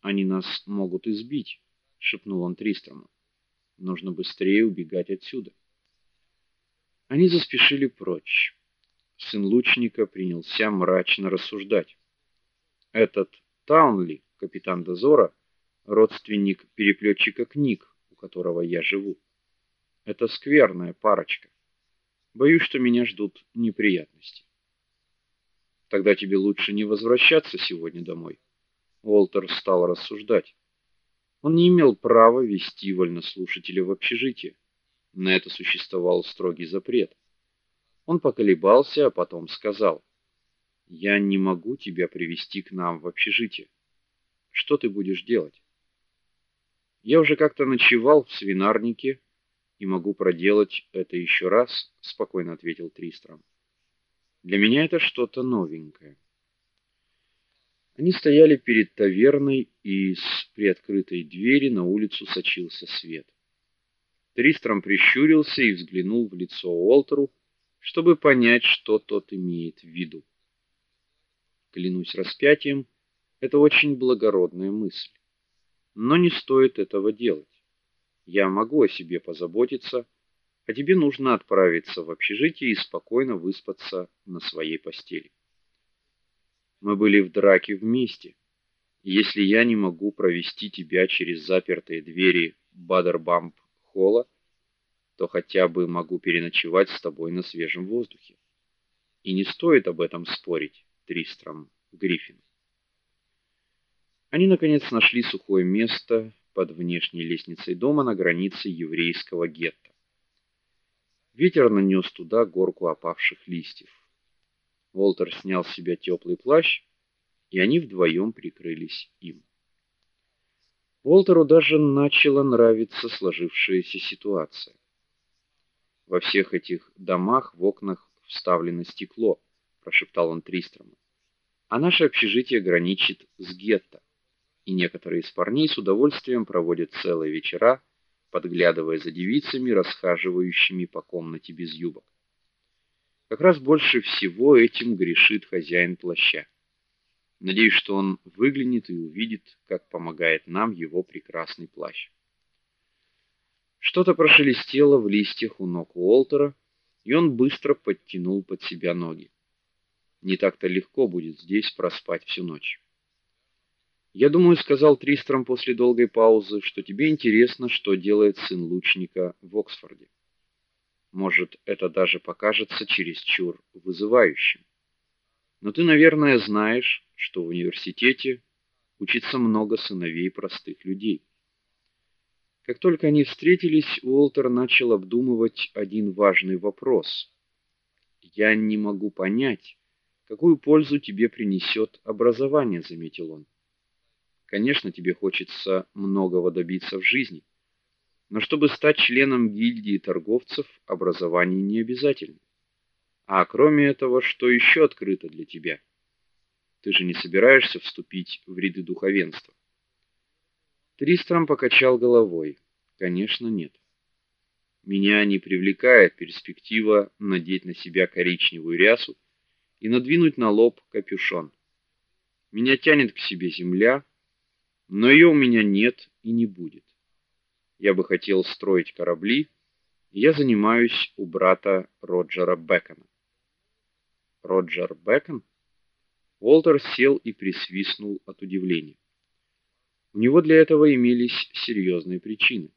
они нас могут избить, шепнул он Тристрому. Нужно быстрее убегать отсюда. Они заспешили прочь. Сын лучника принялся мрачно рассуждать. Этот Таунли, капитан дозора, родственник переплетчика книг, у которого я живу. Это скверная парочка. Боюсь, что меня ждут неприятности. Тогда тебе лучше не возвращаться сегодня домой. Уолтер стал рассуждать. Он не имел права вести вольнослушателя в общежитие. На это существовал строгий запрет. Он поколебался, а потом сказал: "Я не могу тебя привести к нам в общежитие. Что ты будешь делать?" "Я уже как-то ночевал в свинарнике и могу проделать это еще раз", спокойно ответил Тристром. "Для меня это что-то новенькое". Они стояли перед таверной, и из приоткрытой двери на улицу сочился свет. Тристром прищурился и взглянул в лицо Уолтеру, чтобы понять, что тот имеет в виду. Клянусь распятием, это очень благородная мысль. Но не стоит этого делать. Я могу о себе позаботиться, а тебе нужно отправиться в общежитие и спокойно выспаться на своей постели. Мы были в драке вместе. если я не могу провести тебя через запертые двери Бадербамп холла, то хотя бы могу переночевать с тобой на свежем воздухе. И не стоит об этом спорить, Тристром Гриффин. Они наконец нашли сухое место под внешней лестницей дома на границе еврейского гетто. Ветер нанес туда горку опавших листьев. Волтер снял с себя теплый плащ, и они вдвоем прикрылись им. Волтеру даже начала нравиться сложившаяся ситуация. Во всех этих домах в окнах вставлено стекло, прошептал он Тристрому. А наше общежитие граничит с гетто, и некоторые из парней с удовольствием проводят целые вечера, подглядывая за девицами, расхаживающими по комнате без юбок. Как раз больше всего этим грешит хозяин плаща. Надеюсь, что он выглянет и увидит, как помогает нам его прекрасный плащ. Что-то прошелестело в листьях у ног Уолтера, и он быстро подтянул под себя ноги. Не так-то легко будет здесь проспать всю ночь. Я думаю, сказал Тристром после долгой паузы, что тебе интересно, что делает сын лучника в Оксфорде. Может, это даже покажется чересчур вызывающим. Но ты, наверное, знаешь, что в университете учится много сыновей простых людей. Как только они встретились, Уолтер начал обдумывать один важный вопрос. Я не могу понять, какую пользу тебе принесет образование, заметил он. Конечно, тебе хочется многого добиться в жизни, но чтобы стать членом гильдии торговцев, образование не обязательно. А кроме этого, что еще открыто для тебя? Ты же не собираешься вступить в ряды духовенства. Тристром покачал головой. Конечно, нет. Меня не привлекает перспектива надеть на себя коричневую рясу и надвинуть на лоб капюшон. Меня тянет к себе земля, но ее у меня нет и не будет. Я бы хотел строить корабли, я занимаюсь у брата Роджера Бекона. Роджер Бекон Уолтер сел и присвистнул от удивления. У него для этого имелись серьезные причины.